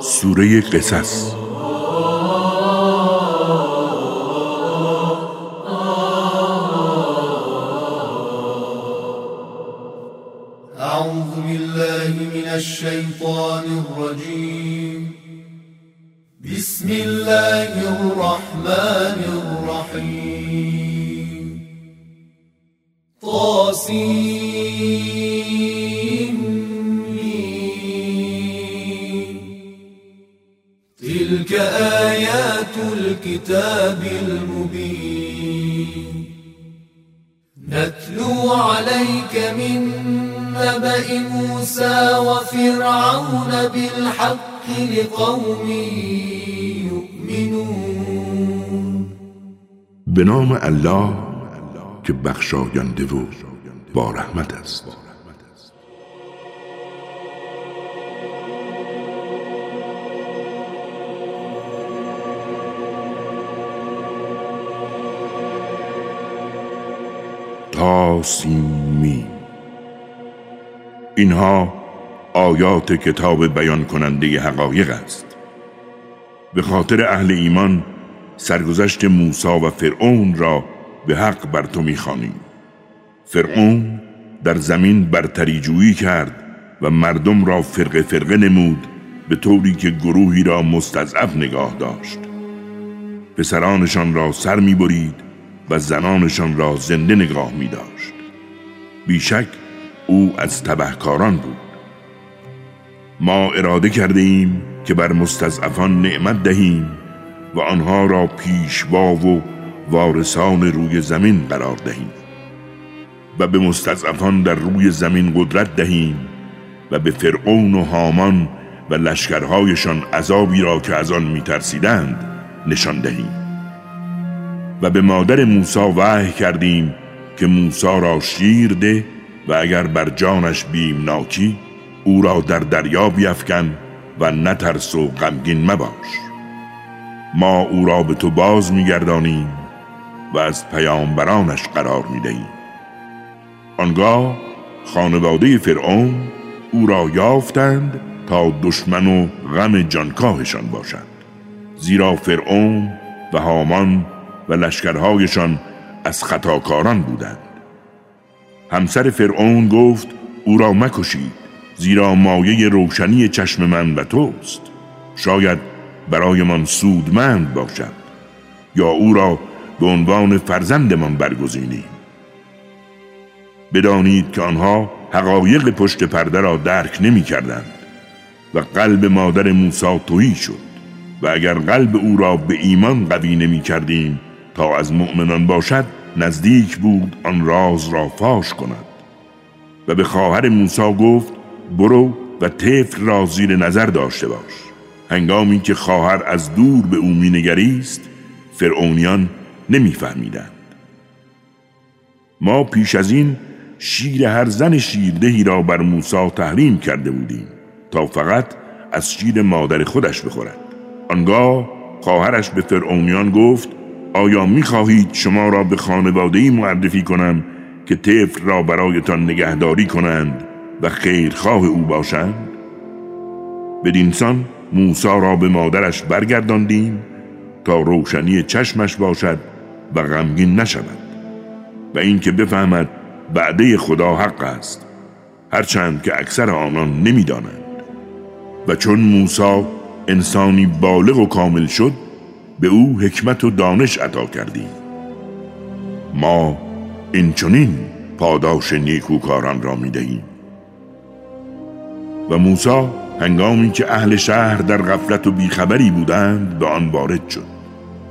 سوره قصص من نبأ موسى وفرعون بالحق لقوم يؤمنون. به نام الله که بخشاینده و با رحمت است. تاسیمی اینها آیات کتاب بیان کننده حقایق است. به خاطر اهل ایمان سرگذشت موسی و فرعون را به حق بر تو می‌خوانیم. فرعون در زمین برتری جویی کرد و مردم را فرقه فرقه نمود به طوری که گروهی را مستضعف نگاه داشت. پسرانشان را سر می‌برید و زنانشان را زنده نگاه می داشت بیشک او از تبهکاران بود. ما اراده کرده ایم که بر مستضعفان نعمت دهیم و آنها را پیشوا و وارثان روی زمین قرار دهیم و به مستضعفان در روی زمین قدرت دهیم و به فرعون و هامان و لشکرهایشان عذابی را که از آن میترسیدند نشان دهیم. و به مادر موسی وحی کردیم که موسی را شیر ده و اگر بر جانش بیمناکی او را در دریا بیفکن و نترس و غمگین مباش. ما او را به تو باز میگردانیم و از پیامبرانش قرار می‌دهیم. آنگاه خانواده فرعون او را یافتند تا دشمن و غم جانکاهشان باشند زیرا فرعون و هامان و لشکرهایشان از خطاکاران بودند. همسر فرعون گفت او را مکشید زیرا مایه روشنی چشم من و توست. شاید برایمان سودمند باشد یا او را به عنوان فرزندمان برگزینیم. بدانید که آنها حقایق پشت پرده را درک نمی کردند و قلب مادر موسی تویی شد و اگر قلب او را به ایمان قوی نمی کردیم تا از مؤمنان باشد نزدیک بود آن راز را فاش کند. و به خواهر موسی گفت برو و طفل را زیر نظر داشته باش. هنگامی که خواهر از دور به او مینگریست فرعونیان نمیفهمیدند. ما پیش از این شیر هر زن شیردهی را بر موسی تحریم کرده بودیم تا فقط از شیر مادر خودش بخورد. آنگاه خواهرش به فرعونیان گفت آیا می خواهید شما را به خانواده معرفی کنم که طفل را برایتان نگهداری کنند و خیرخواه او باشند؟ بدینسان موسی را به مادرش برگرداندیم تا روشنی چشمش باشد و غمگین نشود و اینکه بفهمد بعده خدا حق است هرچند که اکثر آنان نمی‌دانند و چون موسی انسانی بالغ و کامل شد به او حکمت و دانش عطا کردیم ما این چنین پاداش نیکوکاران را می دهیم و موسی هنگامی که اهل شهر در غفلت و بیخبری بودند به آن وارد شد.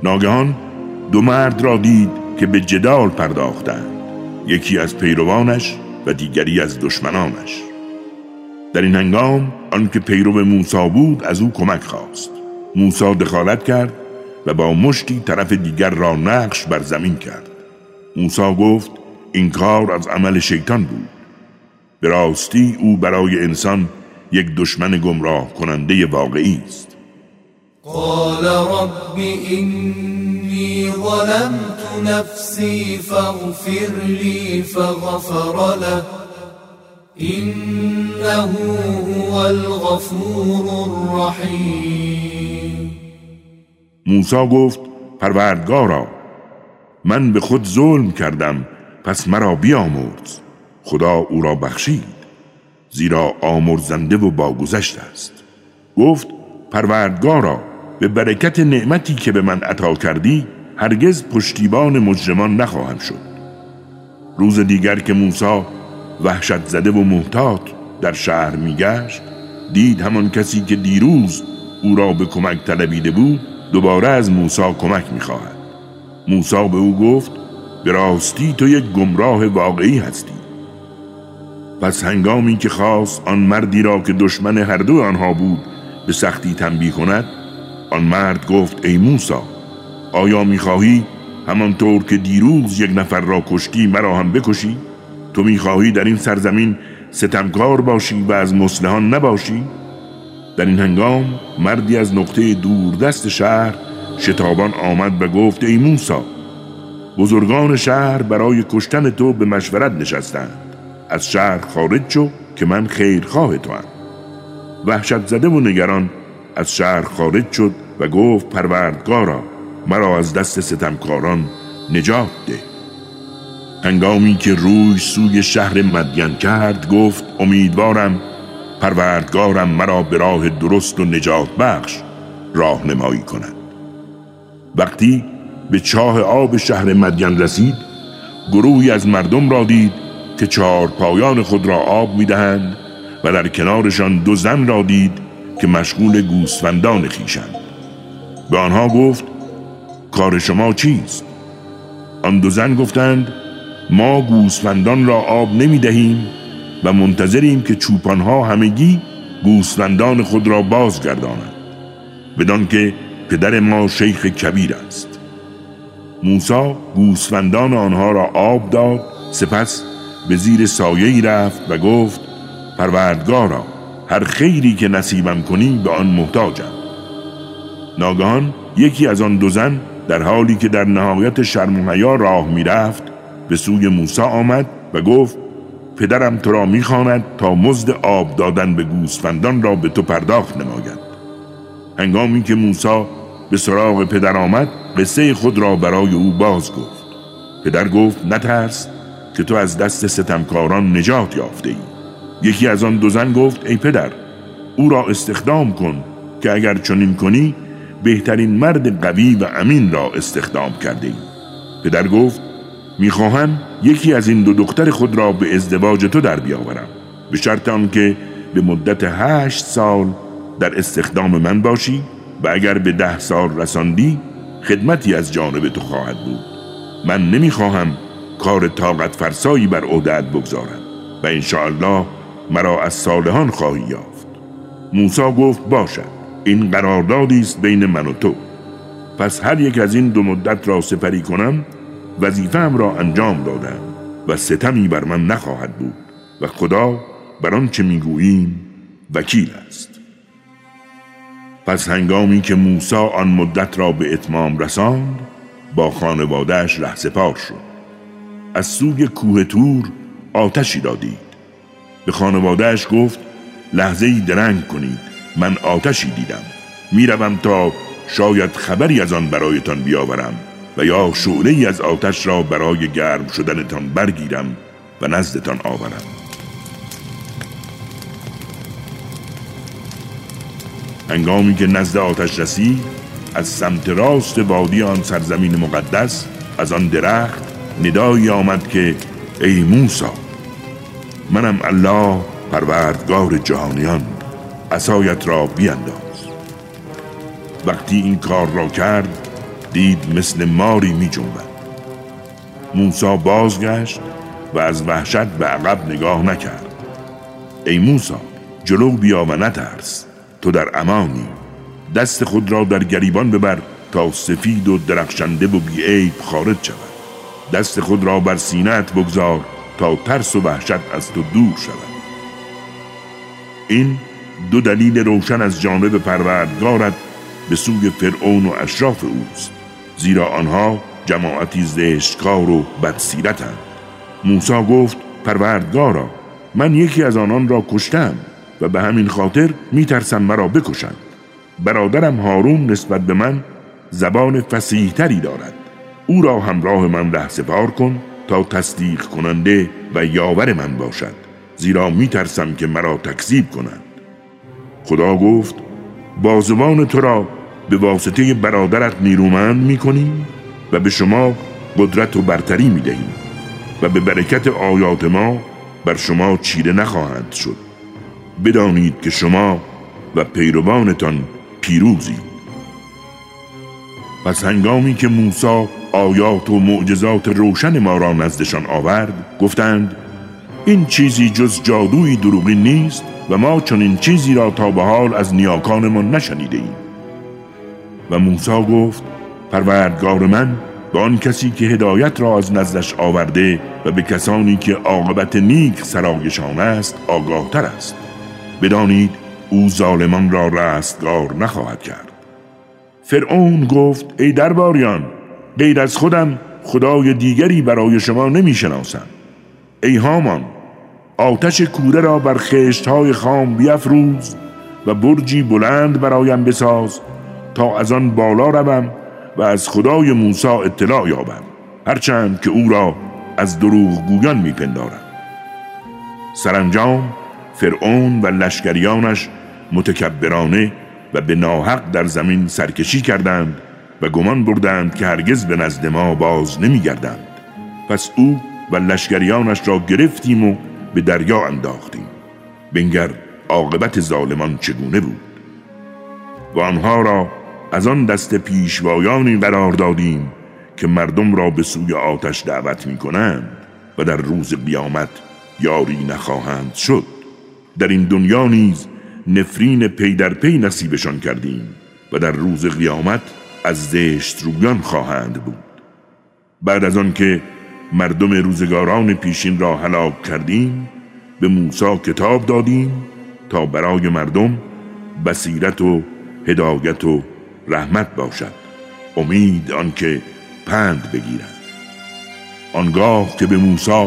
ناگهان دو مرد را دید که به جدال پرداختند. یکی از پیروانش و دیگری از دشمنانش. در این هنگام آنکه پیرو موسی بود از او کمک خواست. موسی دخالت کرد و با مشتی طرف دیگر را نقش بر زمین کرد. موسی گفت این کار از عمل شیطان بود. به راستی او برای انسان یک دشمن گمراه کننده واقعی است. قال رب اینی ظلمت نفسي فاغفر لي فغفر له. إنه هو الغفور الرحیم. موسی گفت پروردگارا من به خود ظلم کردم پس مرا بیامرز. خدا او را بخشید زیرا آمرزنده و باگذشت است. گفت پروردگارا به برکت نعمتی که به من عطا کردی هرگز پشتیبان مجرمان نخواهم شد. روز دیگر که موسی وحشت زده و محتاط در شهر میگشت دید همان کسی که دیروز او را به کمک طلبیده بود دوباره از موسی کمک می‌خواهد. موسی به او گفت به راستی تو یک گمراه واقعی هستی. پس هنگامی که خواست آن مردی را که دشمن هر دو آنها بود به سختی تنبیه کند آن مرد گفت ای موسی آیا می‌خواهی همانطور که دیروز یک نفر را کشتی مرا هم بکشی؟ تو می‌خواهی در این سرزمین ستمکار باشی و از مسلحان نباشی؟ در این هنگام مردی از نقطه دور دست شهر شتابان آمد و گفت ای موسا بزرگان شهر برای کشتن تو به مشورت نشستند از شهر خارج شو که من خیرخواه تو هم. وحشت زده و نگران از شهر خارج شد و گفت پروردگارا مرا از دست ستمکاران نجات ده هنگامی که روی سوی شهر مدین کرد گفت امیدوارم پروردگارم مرا به راه درست و نجات بخش راهنمایی کند وقتی به چاه آب شهر مدین رسید گروهی از مردم را دید که چهار پایان خود را آب می‌دهند و در کنارشان دو زن را دید که مشغول گوسفندان خیشند به آنها گفت کار شما چیست؟ آن دو زن گفتند ما گوسفندان را آب نمی دهیم و منتظریم که چوپانها همگی گوسفندان خود را بازگردانند. بدان که پدر ما شیخ کبیر است. موسا گوسفندان آنها را آب داد سپس به زیر سایه رفت و گفت پروردگارا هر خیری که نصیبم کنی به آن محتاجم. ناگهان یکی از آن دو زن در حالی که در نهایت شرم و حیا راه می‌رفت به سوی موسی آمد و گفت پدرم تو را می‌خواند تا مزد آب دادن به گوسفندان را به تو پرداخت نماید. هنگامی که موسی به سراغ پدر آمد قصه خود را برای او باز گفت. پدر گفت نترس که تو از دست ستمکاران نجات یافته ای یکی از آن دو زن گفت ای پدر او را استخدام کن که اگر چنین کنی بهترین مرد قوی و امین را استخدام کرده ای پدر گفت می‌خواهم یکی از این دو دختر خود را به ازدواج تو در بیاورم به شرط آنکه به مدت هشت سال در استخدام من باشی و اگر به ده سال رساندی خدمتی از جانب تو خواهد بود. من نمی‌خواهم کار طاقت فرسایی بر عهدت بگذارم و انشاءالله مرا از صالحان خواهی یافت. موسی گفت باشد این قراردادی است بین من و تو. پس هر یک از این دو مدت را سپری کنم وظیفه‌ام را انجام دادم و ستمی بر من نخواهد بود و خدا بر آنچه می‌گوییم وکیل است. پس هنگامی که موسی آن مدت را به اتمام رساند با خانوادهش سپار شد. از سوی کوه تور آتشی را دید. به خانوادهش گفت لحظه ای درنگ کنید من آتشی دیدم. می‌روم تا شاید خبری از آن برایتان بیاورم. و یا شعله ای از آتش را برای گرم شدنتان برگیرم و نزدتان آورم. هنگامی که نزد آتش رسید از سمت راست وادی آن سرزمین مقدس از آن درخت ندایی آمد که ای موسا منم الله پروردگار جهانیان اسایت را بینداز. وقتی این کار را کرد دید مثل ماری می جنبد. موسا بازگشت و از وحشت به عقب نگاه نکرد. ای موسا جلو بیا و نترس. تو در امانی. دست خود را در گریبان ببر تا سفید و درخشنده و بیعیب خارج شود. دست خود را بر سینت بگذار تا ترس و وحشت از تو دور شود. این دو دلیل روشن از جانب پروردگارت به سوی فرعون و اشراف اوست. زیرا آنها جماعتی زشتکار و بدسیرتند. موسی گفت پروردگارا من یکی از آنان را کشتم و به همین خاطر میترسم مرا بکشند. برادرم هارون نسبت به من زبان فسیحتری دارد. او را همراه من ره سپار کن تا تصدیق کننده و یاور من باشد. زیرا میترسم که مرا تکذیب کنند. خدا گفت بازوان تو را به واسطه برادرت نیرومند می‌کنیم و به شما قدرت و برتری می‌دهیم و به برکت آیات ما بر شما چیره نخواهند شد. بدانید که شما و پیروانتان پیروزید پس هنگامی که موسی آیات و معجزات روشن ما را نزدشان آورد گفتند این چیزی جز جادوی دروغی نیست و ما چنین چیزی را تا به حال از نیاکانمان نشنیده ایم و موسی گفت پروردگار من به آن کسی که هدایت را از نزدش آورده و به کسانی که عاقبت نیک سرایشان است آگاهتر است. بدانید او ظالمان را رستگار نخواهد کرد. فرعون گفت ای درباریان غیر از خودم خدای دیگری برای شما نمی شناسم ای هامان آتش کوره را بر خشت های خام بیافروز و برجی بلند برایم بساز تا از آن بالا روم و از خدای موسی اطلاع یابم هرچند که او را از دروغ گویان میپندارم. سرانجام فرعون و لشکریانش متکبرانه و به ناحق در زمین سرکشی کردند و گمان بردند که هرگز به نزد ما باز نمیگردند. پس او و لشکریانش را گرفتیم و به دریا انداختیم. بنگر عاقبت ظالمان چگونه بود؟ و آنها را از آن دست پیشوایانی قرار دادیم که مردم را به سوی آتش دعوت می کنند و در روز قیامت یاری نخواهند شد. در این دنیا نیز نفرین پی در پی نصیبشان کردیم و در روز قیامت از زشت رویان خواهند بود. بعد از آنکه مردم روزگاران پیشین را هلاک کردیم به موسی کتاب دادیم تا برای مردم بصیرت و هدایت و رحمت باشد. امید آنکه پند بگیرند آنگاه که به موسی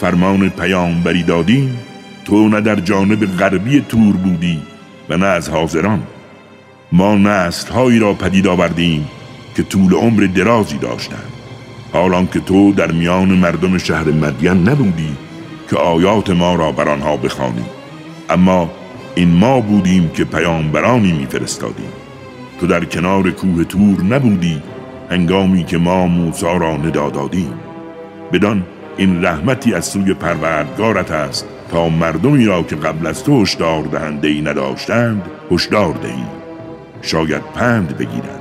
فرمان پیامبری دادیم تو نه در جانب غربی تور بودی و نه از حاضران. ما نسل هایی را پدید آوردیم که طول عمر درازی داشتند. حالان که تو در میان مردم شهر مدین نبودی که آیات ما را بر آنها بخوانی. اما این ما بودیم که پیامبرانی میفرستادیم. تو در کنار کوه تور نبودی هنگامی که ما موسی را ندا دادیم. بدان این رحمتی از سوی پروردگارت است تا مردمی را که قبل از تو هشدار دهنده ای نداشتند هشدار دهی. شاید پند بگیرند.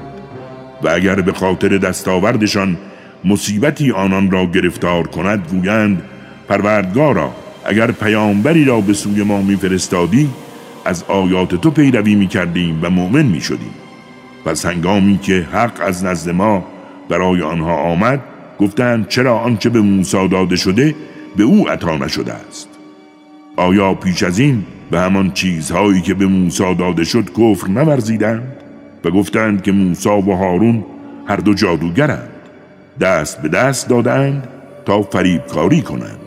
و اگر به خاطر دستاوردشان مصیبتی آنان را گرفتار کند گویند پروردگارا اگر پیامبری را به سوی ما میفرستادی از آیات تو پیروی می‌کردیم و مؤمن می‌شدیم. پس هنگامی که حق از نزد ما برای آنها آمد گفتند چرا آنچه به موسی داده شده به او عطا نشده است. آیا پیش از این به همان چیزهایی که به موسی داده شد کفر نورزیدند؟ و گفتند که موسی و هارون هر دو جادوگرند دست به دست دادند تا فریبکاری کنند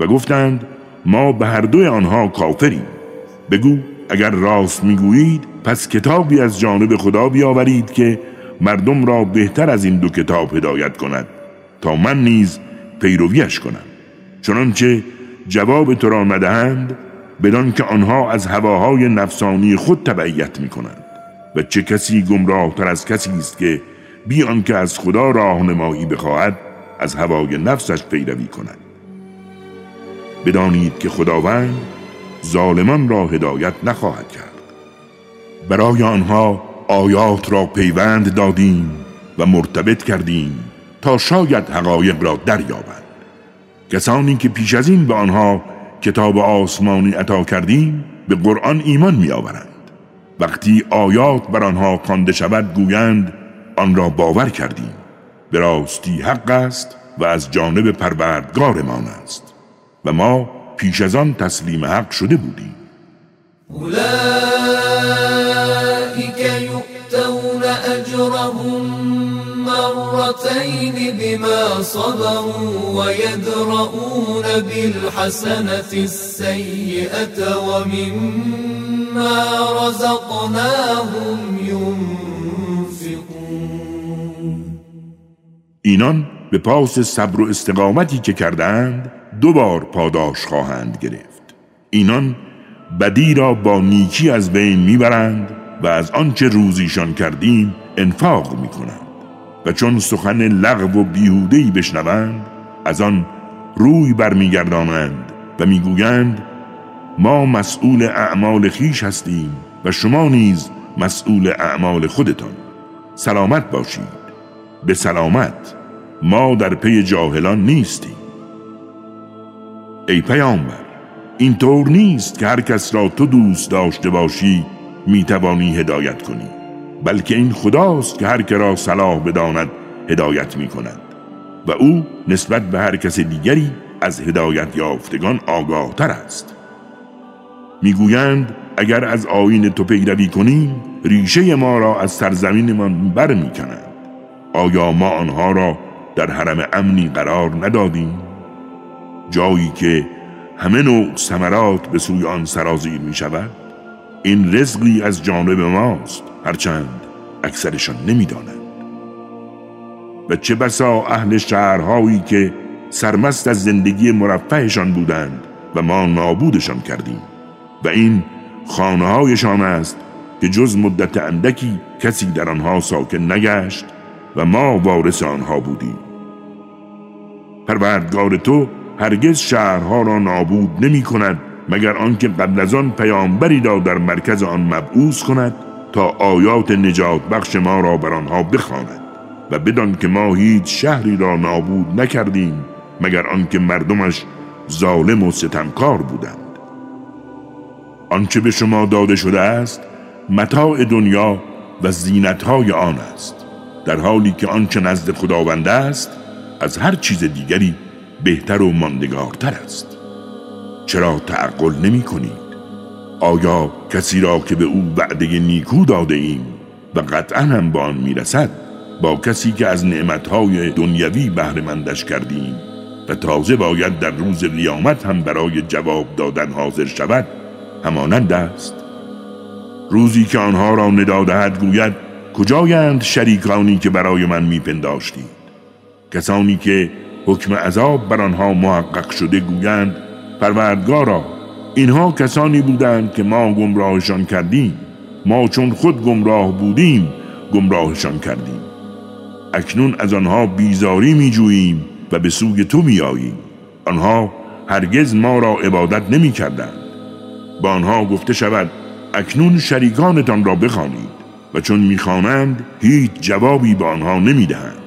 و گفتند ما به هر دوی آنها کافریم. بگو اگر راست می‌گویید پس کتابی از جانب خدا بیاورید که مردم را بهتر از این دو کتاب هدایت کند تا من نیز پیرویش کنم. چنانچه جواب تو را ندهند بدان که آنها از هواهای نفسانی خود تبعیت می کنند و چه کسی گمراه تر از کسی است که بیان که از خدا راهنمایی بخواهد از هوای نفسش پیروی کند. بدانید که خداوند ظالمان را هدایت نخواهد کرد. برای آنها آیات را پیوند دادیم و مرتبط کردیم تا شاید حقایق را دریابند. کسانی که پیش از این به آنها کتاب آسمانی عطا کردیم به قرآن ایمان می آورند. وقتی آیات بر آنها خوانده شود گویند آن را باور کردیم. به راستی حق است و از جانب پروردگارمان است. و ما پیش از آن تسلیم حق شده بودیم اولئك یؤتون اجرهم مرتين بما صبروا ويدرؤون بالحسنة السيئة ومما رزقناهم ينفقون. اینان به پاس صبر و استقامتی که کردند دو بار پاداش خواهند گرفت. اینان بدی را با نیکی از بین می‌برند و از آنچه روزیشان کردیم انفاق می‌کنند و چون سخن لغو و بیهودهی بشنوند از آن روی برمیگردانند و می‌گویند ما مسئول اعمال خیش هستیم و شما نیز مسئول اعمال خودتان. سلامت باشید. به سلامت. ما در پی جاهلان نیستیم. ای پیامبر این طور نیست که هر کس را تو دوست داشته باشی می‌توانی هدایت کنی. بلکه این خداست که هر را صلاح بداند هدایت می کند و او نسبت به هر کس دیگری از هدایت یافتگان آگاه تر است. می‌گویند اگر از آین تو پیروی کنیم ریشه ما را از سرزمینمان بر می کنند. آیا ما آنها را در حرم امنی قرار ندادیم؟ جایی که همه نوع ثمرات به سوی آن سرازیر می شود این رزقی از جانب ماست هرچند اکثرشان نمی‌دانند. و چه بسا اهل شهرهایی که سرمست از زندگی مرفهشان بودند و ما نابودشان کردیم. و این خانه هایشان است که جز مدت اندکی کسی در آنها ساکن نگشت و ما وارث آنها بودیم. پروردگار تو هرگز شهرها را نابود نمی کند مگر آنکه قبل از آن پیامبری را در مرکز آن مبعوث کند تا آیات نجات بخش ما را بر آنها بخواند. و بدان که ما هیچ شهری را نابود نکردیم مگر آنکه مردمش ظالم و ستمکار بودند. آنچه به شما داده شده است متاع دنیا و زینتهای آن است. در حالی که آنچه نزد خداوند است از هر چیز دیگری بهتر و ماندگارتر است. چرا تعقل نمی کنید؟ آیا کسی را که به او وعده نیکو داده ایم و قطعا هم با آن می‌رسد با کسی که از نعمتهای دنیوی بهرهمندش کردیم و تازه باید در روز قیامت هم برای جواب دادن حاضر شود همانند است؟ روزی که آنها را ندادهد گوید کجایند شریکانی که برای من میپنداشتید کسانی که حکم عذاب بر آنها محقق شده گویند پروردگارا اینها کسانی بودند که ما گمراهشان کردیم ما چون خود گمراه بودیم گمراهشان کردیم. اکنون از آنها بیزاری می جوییم و به سوی تو می آییم آنها هرگز ما را عبادت نمی کردند با آنها گفته شود اکنون شریکانتان را بخوانید و چون می‌خوانند هیچ جوابی به آنها نمی‌دهند.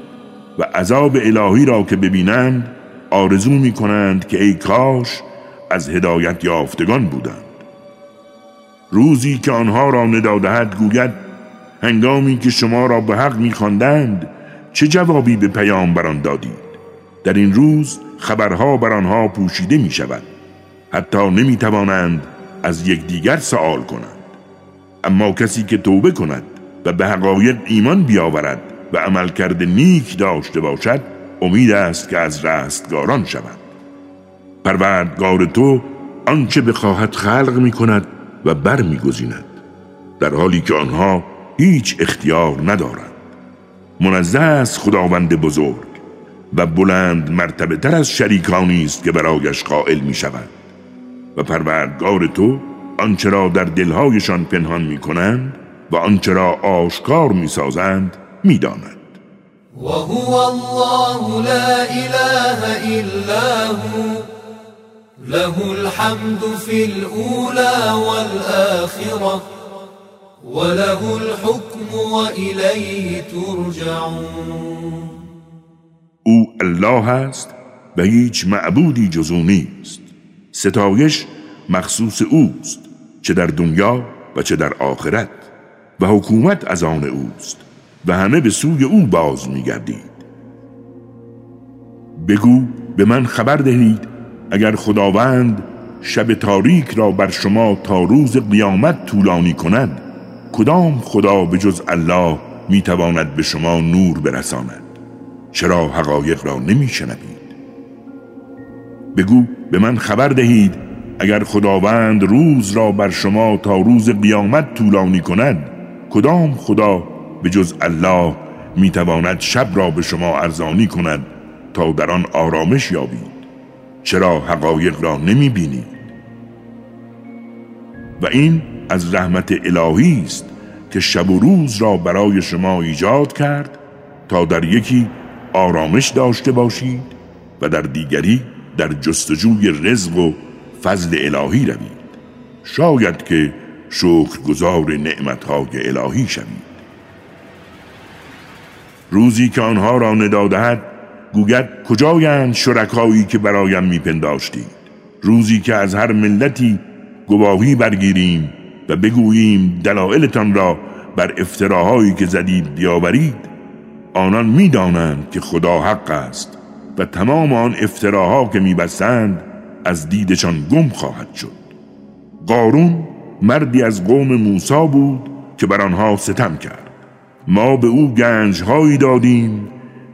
و عذاب الهی را که ببینند آرزو می کنند که ای کاش از هدایت یافتگان بودند. روزی که آنها را ندادهد گوید هنگامی که شما را به حق میخواندند چه جوابی به پیامبران دادید؟ در این روز خبرها بر آنها پوشیده می شود حتی نمی توانند از یکدیگر سوال کنند. اما کسی که توبه کند و به حقایق ایمان بیاورد و عملکرد نیک داشته باشد امید است که از رستگاران شود. پروردگار تو آنچه بخواهد خلق می کند و بر می گذیند در حالی که آنها هیچ اختیار ندارند. منزه است خداوند بزرگ و بلند مرتبه تر از شریکانی است که برایش قائل می شود و پروردگار تو آنچه را در دلهایشان پنهان می کنند و آنچه را آشکار می سازند می داند. وهو الله لا إله إلا هو. له الحمد في الأولى والآخرة. وله الحكم وإليه ترجعون. او الله است و هیچ معبودی جزو نیست. ستایش مخصوص اوست چه در دنیا و چه در آخرت و حکومت از آن اوست. و همه به سوی او باز میگردید. بگو به من خبر دهید اگر خداوند شب تاریک را بر شما تا روز قیامت طولانی کند کدام خدا به جز الله می‌تواند به شما نور برساند؟ چرا حقایق را نمیشنوید؟ بگو به من خبر دهید اگر خداوند روز را بر شما تا روز قیامت طولانی کند کدام خدا به جز الله می‌تواند شب را به شما ارزانی کند تا در آن آرامش یابید. چرا حقایق را نمی بینید و این از رحمت الهی است که شب و روز را برای شما ایجاد کرد تا در یکی آرامش داشته باشید و در دیگری در جستجوی رزق و فضل الهی روید. شاید که شکرگزار نعمتهای الهی شوید. روزی که آنها را ندادهد گوید کجایند شرکایی که برایم میپنداشتید؟ روزی که از هر ملتی گواهی برگیریم و بگوییم دلایلتان را بر افتراهایی که زدید بیاورید آنان می‌دانند که خدا حق است و تمام آن افتراها که میبستند از دیدشان گم خواهد شد. قارون مردی از قوم موسا بود که بر آنها ستم کرد. ما به او گنجهایی دادیم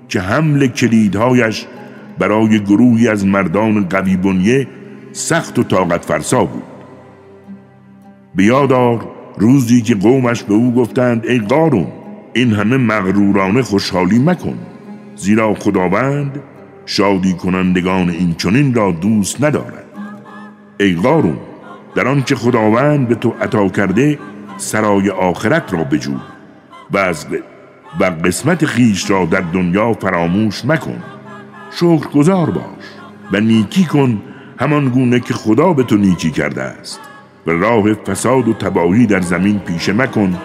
که حمل کلیدهایش برای گروهی از مردان قوی بنیه سخت و طاقت فرسا بود. بیادار روزی که قومش به او گفتند ای قارون این همه مغرورانه خوشحالی مکن زیرا خداوند شادی کنندگان این چنین را دوست ندارد. ای قارون در آنچه خداوند به تو عطا کرده سرای آخرت را بجو. و از و قسمت خیش را در دنیا فراموش مکن. شکرگزار باش و نیکی کن همان گونه که خدا به تو نیکی کرده است. و راه فساد و تباهی در زمین پیشه مکن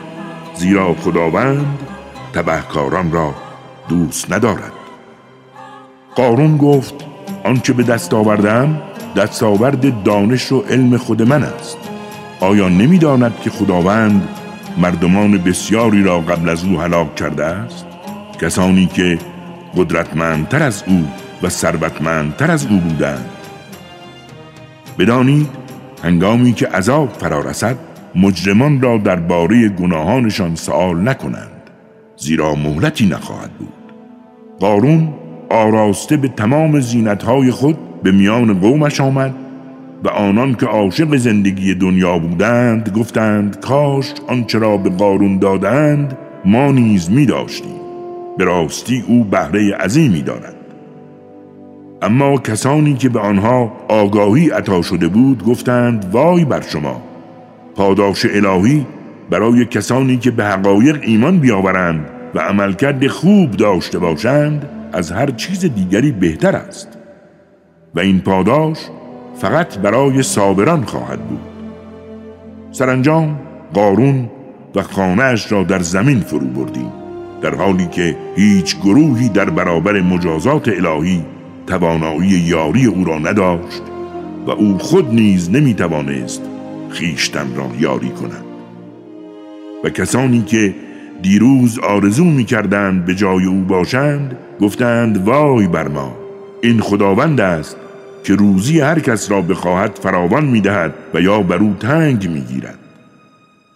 زیرا خداوند تبهکاران را دوست ندارد. قارون گفت آنچه به دست آوردم دستاورد دانش و علم خود من است. آیا نمی‌داند که خداوند مردمان بسیاری را قبل از او هلاک کرده است؟ کسانی که قدرتمندتر از او و ثروتمندتر از او بودند. بدانید هنگامی که عذاب فرا رسد مجرمان را درباره گناهانشان سوال نکنند زیرا مهلتی نخواهد بود. قارون آراسته به تمام زینتهای خود به میان قومش آمد و آنان که عاشق زندگی دنیا بودند گفتند کاش آنچه را به قارون دادند ما نیز می داشتیم. به راستی او بهره عظیمی دارد. اما کسانی که به آنها آگاهی عطا شده بود گفتند وای بر شما! پاداش الهی برای کسانی که به حقایق ایمان بیاورند و عملکرد خوب داشته باشند از هر چیز دیگری بهتر است. و این پاداش فقط برای صابران خواهد بود. سرانجام قارون و خانهاش را در زمین فرو بردیم در حالی که هیچ گروهی در برابر مجازات الهی توانایی یاری او را نداشت و او خود نیز نمی توانست خیشتن را یاری کند. و کسانی که دیروز آرزو می کردند به جای او باشند گفتند وای بر ما این خداوند است که روزی هر کس را بخواهد فراوان می دهد و یا بر او تنگ می گیرد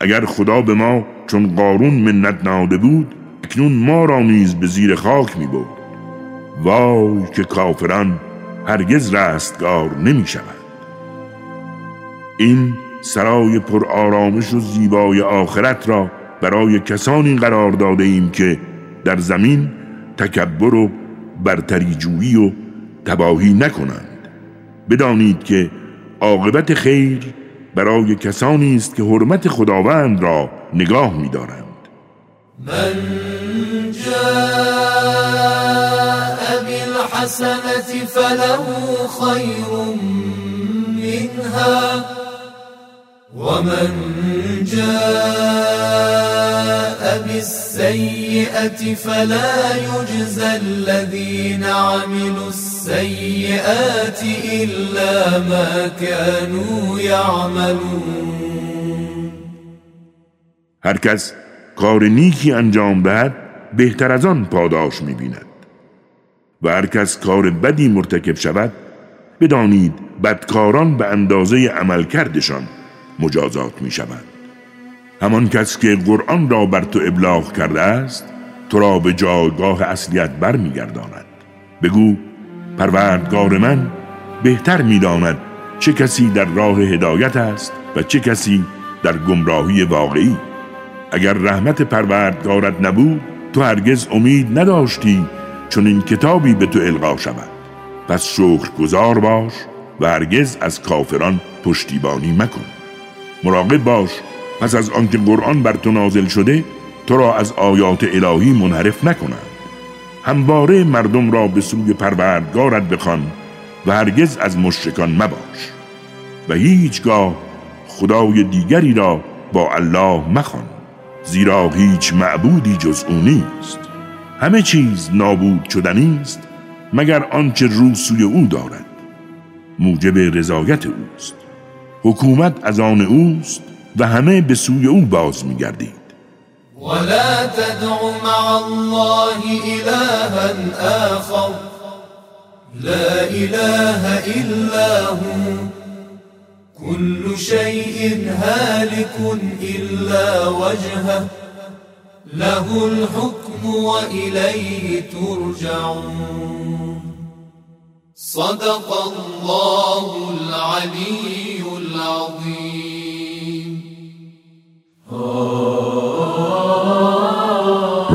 اگر خدا به ما چون قارون منت نهاده بود اکنون ما را نیز به زیر خاک می بود وای که کافران هرگز رستگار نمی شود این سرای پر آرامش و زیبای آخرت را برای کسانی قرار داده ایم که در زمین تکبر و برتریجویی و تباهی نکنند. بدانید که عاقبت خیر برای کسانی است که حرمت خداوند را نگاه می‌دارند. من جاء بالحسنة فله خیر منها ومن جاء بالسيئة فلا يجزى الذين عملوا السيئات إلا ما كانوا يعملون. هر کس کار نیکی انجام دهد بهتر از آن پاداش می‌بیند. و هر کس کار بدی مرتکب شود بدانید بدکاران به اندازه عمل کردشان مجازات می شود همان کس که قرآن را بر تو ابلاغ کرده است تو را به جایگاه اصلیت برمیگرداند. بگو پروردگار من بهتر می‌داند چه کسی در راه هدایت است و چه کسی در گمراهی واقعی. اگر رحمت پروردگارت نبود تو هرگز امید نداشتی چون این کتابی به تو القا شود. پس شکر گذار باش و هرگز از کافران پشتیبانی مکن. مراقب باش پس از آنکه قرآن بر تو نازل شده تو را از آیات الهی منحرف نکنند همواره مردم را به سوی پروردگارت بخوان و هرگز از مشرکان مباش و هیچگاه خدای دیگری را با الله مخوان زیرا هیچ معبودی جز او نیست. همه چیز نابود شدنی است مگر آنچه رو سوی او دارد. موجب رضایت اوست. حکومت از آن اوست و همه به سوی او باز میگردید ولا تدع مع الله إلها آخر. لا إله إلا هو. كل شيء هالك إلا وجهه. له الحكم وإليه ترجعون. صدق الله العلي العظيم.